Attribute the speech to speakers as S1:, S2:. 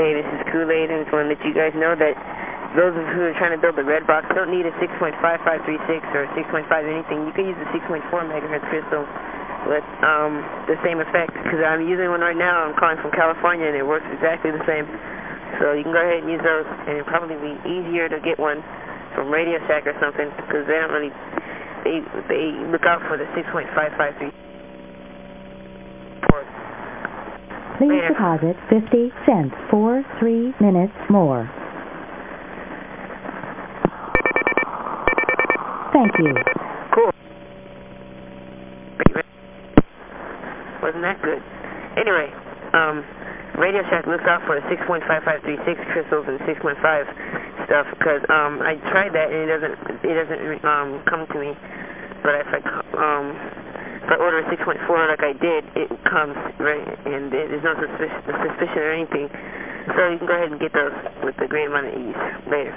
S1: Hey, this is Kool-Aid, and I just want to let you guys know that those of who are trying to build the red box don't need a 6.5536 or 6.5 anything. You can use a 6.4 megahertz crystal with um, the same effect, because I'm using one right now. I'm calling from California, and it works exactly the same. So you can go ahead and use those, and it'll probably be easier to get one from Radio Shack or something, because they don't really, they, they look out for the 6.553.
S2: Please deposit 50 cents for three minutes more. Thank you.
S1: Cool. Wasn't that good? Anyway, um, Radio Shack looks out for the 6.5536 crystals and 6.5 stuff because um, I tried that and it doesn't it doesn't um, come to me. But if I um, I order a 6.4 like I did, it comes right, and there's no suspicion, suspicion or anything. So you can go ahead and get those with the great amount of ease. Later.